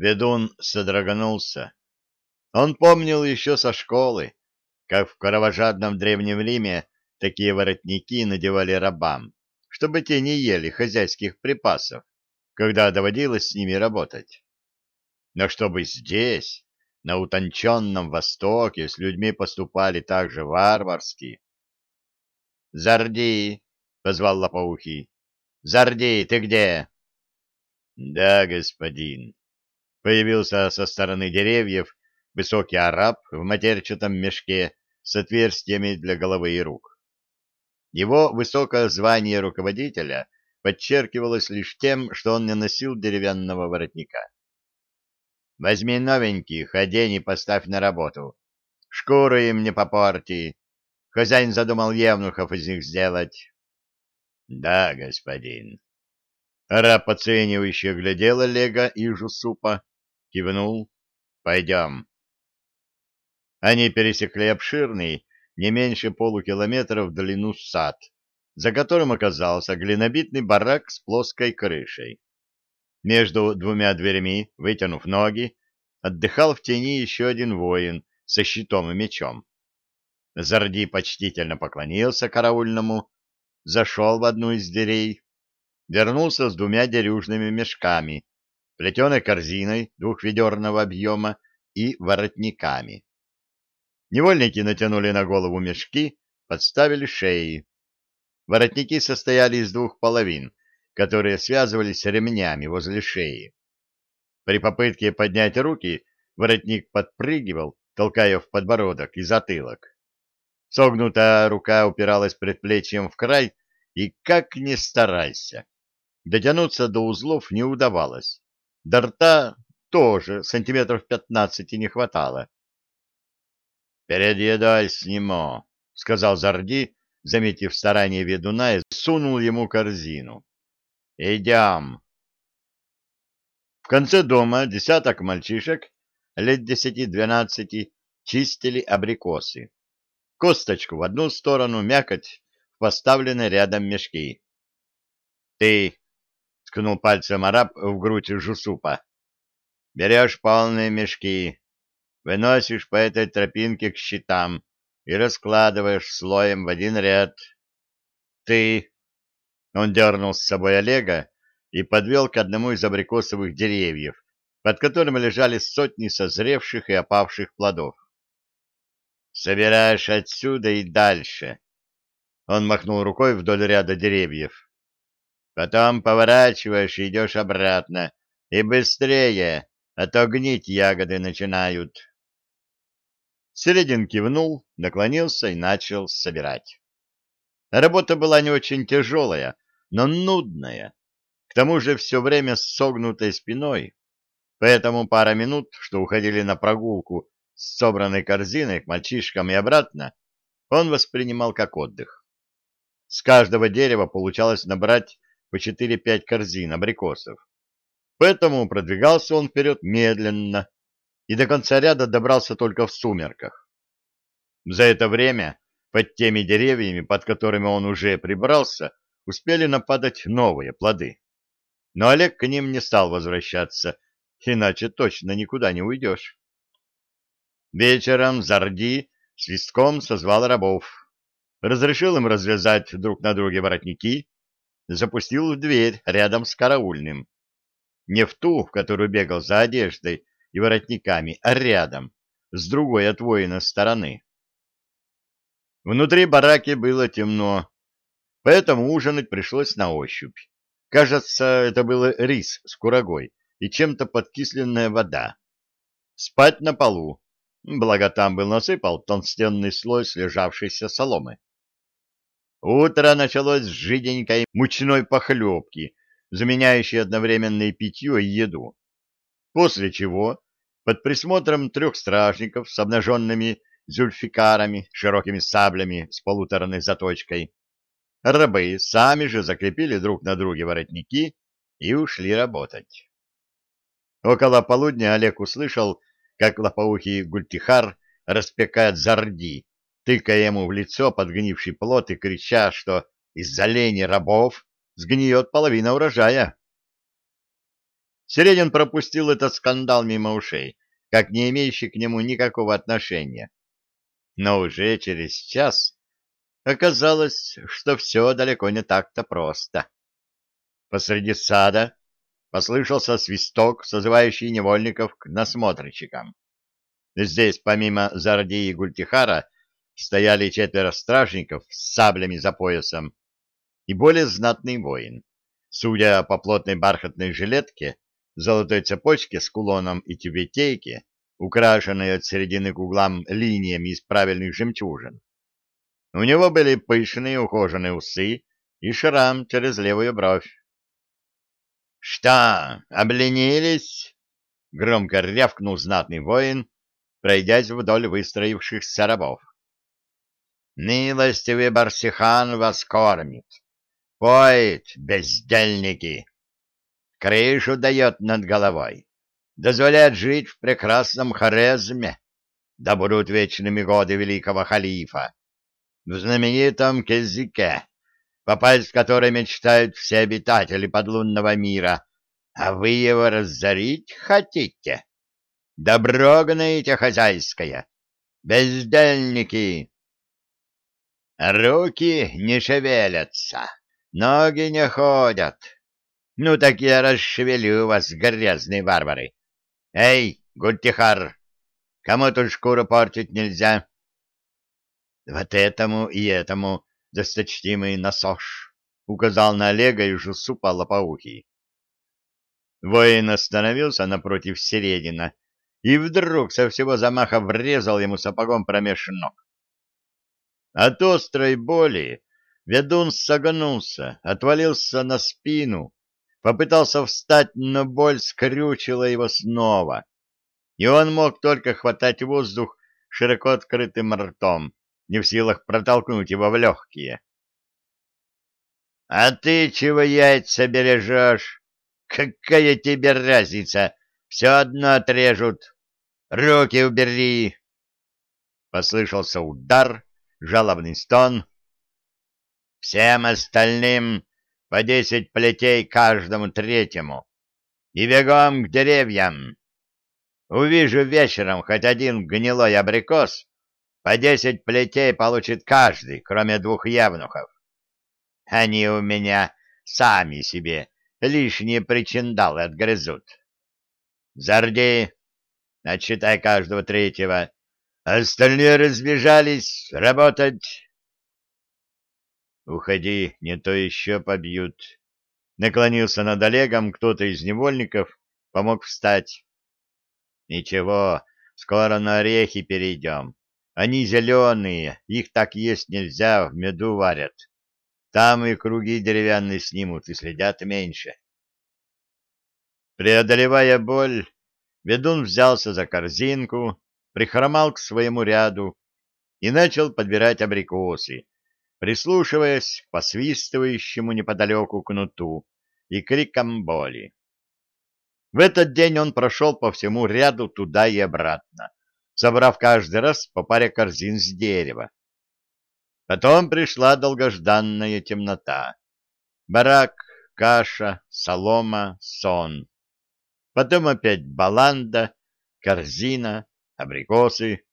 Ведун содрогнулся. Он помнил еще со школы, как в кровожадном Древнем Риме такие воротники надевали рабам, чтобы те не ели хозяйских припасов, когда доводилось с ними работать. Но чтобы здесь, на утонченном Востоке, с людьми поступали так же варварски. — Зарди! — позвал Лопоухий. — Зарди, ты где? — Да, господин. Появился со стороны деревьев высокий араб в матерчатом мешке с отверстиями для головы и рук. Его высокое звание руководителя подчеркивалось лишь тем, что он не носил деревянного воротника. «Возьми новеньких, одень и поставь на работу. Шкуру им не попорти. Хозяин задумал евнухов из них сделать». «Да, господин». Араб оценивающе глядел Олега и Жусупа, кивнул. «Пойдем». Они пересекли обширный, не меньше полукилометра в длину сад, за которым оказался глинобитный барак с плоской крышей. Между двумя дверями, вытянув ноги, отдыхал в тени еще один воин со щитом и мечом. Зарди почтительно поклонился караульному, зашел в одну из дверей, вернулся с двумя дерюжными мешками, плетеной корзиной двухведерного объема и воротниками. Невольники натянули на голову мешки, подставили шеи. Воротники состояли из двух половин, которые связывались ремнями возле шеи. При попытке поднять руки воротник подпрыгивал, толкая в подбородок и затылок. Согнутая рука упиралась предплечьем в край, и как ни старайся, дотянуться до узлов не удавалось. До рта тоже сантиметров пятнадцати не хватало. «Перед едой сниму», — сказал Зарди, заметив старание ведуна, и сунул ему корзину. «Идем». В конце дома десяток мальчишек лет десяти-двенадцати чистили абрикосы. Косточку в одну сторону, мякоть в поставленные рядом мешки. «Ты», — ткнул пальцем араб в грудь Жусупа, — «берешь полные мешки, выносишь по этой тропинке к щитам и раскладываешь слоем в один ряд. Ты... Он дернул с собой Олега и подвел к одному из абрикосовых деревьев, под которым лежали сотни созревших и опавших плодов. «Собираешь отсюда и дальше». Он махнул рукой вдоль ряда деревьев. «Потом поворачиваешь и идешь обратно. И быстрее, а то гнить ягоды начинают». Середин кивнул, наклонился и начал собирать. Работа была не очень тяжелая, но нудная. К тому же все время с согнутой спиной, поэтому пара минут, что уходили на прогулку с собранной корзиной к мальчишкам и обратно, он воспринимал как отдых. С каждого дерева получалось набрать по 4-5 корзин абрикосов. Поэтому продвигался он вперед медленно, и до конца ряда добрался только в сумерках. За это время под теми деревьями, под которыми он уже прибрался, успели нападать новые плоды. Но Олег к ним не стал возвращаться, иначе точно никуда не уйдешь. Вечером Зарди свистком созвал рабов, разрешил им развязать друг на друге воротники, запустил в дверь рядом с караульным. Не в ту, в которую бегал за одеждой, и воротниками, а рядом, с другой от воина стороны. Внутри бараки было темно, поэтому ужинать пришлось на ощупь. Кажется, это был рис с курагой и чем-то подкисленная вода. Спать на полу, благо там был насыпал толстенный слой слежавшейся соломы. Утро началось с жиденькой мучной похлебки, заменяющей одновременно и питье, и еду после чего под присмотром трех стражников с обнаженными зюльфикарами, широкими саблями с полуторной заточкой, рабы сами же закрепили друг на друге воротники и ушли работать. Около полудня Олег услышал, как лопоухий гультихар распекает зарди, тыкая ему в лицо подгнивший плод и крича, что из-за лени рабов сгниет половина урожая. Середин пропустил этот скандал мимо ушей, как не имеющий к нему никакого отношения. Но уже через час оказалось, что все далеко не так-то просто. Посреди сада послышался свисток, созывающий невольников к насмотрщикам. Здесь, помимо Зарди и Гультихара, стояли четверо стражников с саблями за поясом и более знатный воин. Судя по плотной бархатной жилетке, золотой цепочке с кулоном и тюбетейке, украшенной от середины к углам линиями из правильных жемчужин. У него были пышные ухоженные усы и шрам через левую бровь. — Что, обленились? — громко рявкнул знатный воин, пройдясь вдоль выстроившихся рабов. — Милостивый Барсихан вас кормит, поет, бездельники, крышу дает над головой, дозволяет жить в прекрасном Хорезме, да будут вечными годы великого халифа, в знаменитом Кезике, попасть в который мечтают все обитатели подлунного мира, а вы его разорить хотите? Добро гнаете хозяйское, бездельники! Руки не шевелятся, ноги не ходят. Ну так я расшевелю вас, грязные варвары. Эй, Гультихар, кому тут шкуру портить нельзя? Вот этому и этому, досточтимый насош, указал на Олега и Жусупа лопоухий. Воин остановился напротив Середина и вдруг со всего замаха врезал ему сапогом промеж ног. От острой боли ведун согнулся, отвалился на спину, попытался встать, но боль скрючила его снова, и он мог только хватать воздух широко открытым ртом, не в силах протолкнуть его в легкие. — А ты чего яйца бережешь? Какая тебе разница? Все одно отрежут. Руки убери! Послышался удар, жалобный стон. Всем остальным по десять плетей каждому третьему. И бегом к деревьям. Увижу вечером хоть один гнилой абрикос, по десять плетей получит каждый, кроме двух явнухов. Они у меня сами себе лишние причиндалы отгрызут. Зарди, отчитай каждого третьего. Остальные разбежались работать. Уходи, не то еще побьют. Наклонился над Олегом кто-то из невольников, помог встать. Ничего, скоро на орехи перейдем. Они зеленые, их так есть нельзя, в меду варят. Там и круги деревянные снимут, и следят меньше. Преодолевая боль, ведун взялся за корзинку, прихромал к своему ряду и начал подбирать абрикосы, прислушиваясь к посвистывающему неподалеку кнуту и крикам боли. В этот день он прошел по всему ряду туда и обратно, собрав каждый раз по паре корзин с дерева. Потом пришла долгожданная темнота. Барак, каша, солома, сон. Потом опять баланда, корзина, абрикосы.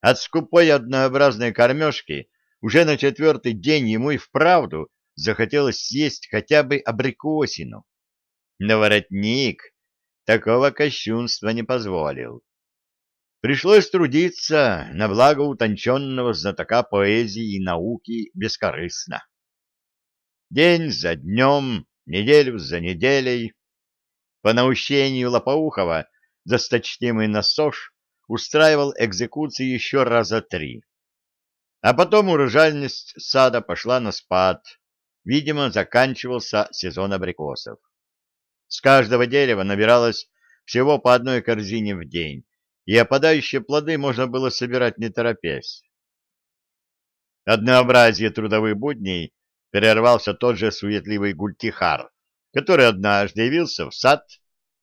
От скупой однообразной кормежки уже на четвертый день ему и вправду захотелось съесть хотя бы абрикосину. Но воротник такого кощунства не позволил. Пришлось трудиться на благо утонченного знатока поэзии и науки бескорыстно. День за днем, неделю за неделей, по наущению Лопоухова досточтимый Насош устраивал экзекуции еще раза три. А потом урожайность сада пошла на спад, видимо, заканчивался сезон абрикосов. С каждого дерева набиралось всего по одной корзине в день, и опадающие плоды можно было собирать не торопясь. Однообразие трудовых будней перервался тот же суетливый гультихар, который однажды явился в сад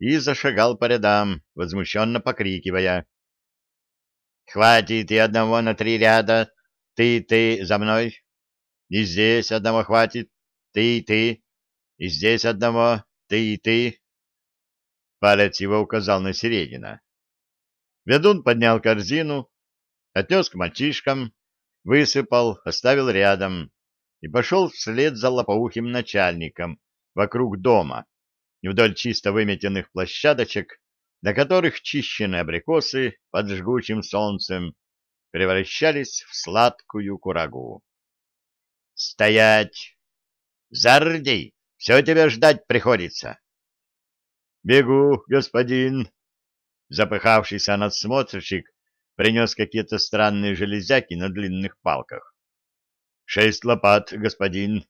и зашагал по рядам, возмущенно покрикивая. «Хватит и одного на три ряда, ты, ты, за мной. И здесь одного хватит, ты, ты, и здесь одного, ты, ты. Палец его указал на Середина. Ведун поднял корзину, отнес к мальчишкам, высыпал, оставил рядом и пошел вслед за лопоухим начальником вокруг дома, вдоль чисто выметенных площадочек, на которых чищенные абрикосы под жгучим солнцем превращались в сладкую курагу. «Стоять! Зардей! Все тебя ждать приходится!» «Бегу, господин!» Запыхавшийся надсмотрщик принес какие-то странные железяки на длинных палках. «Шесть лопат, господин!»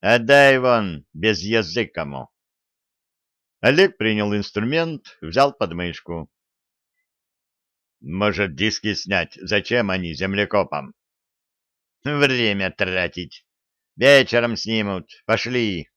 «Отдай вон, без языкому!» Олег принял инструмент, взял подмышку. «Может, диски снять? Зачем они землекопам?» «Время тратить. Вечером снимут. Пошли!»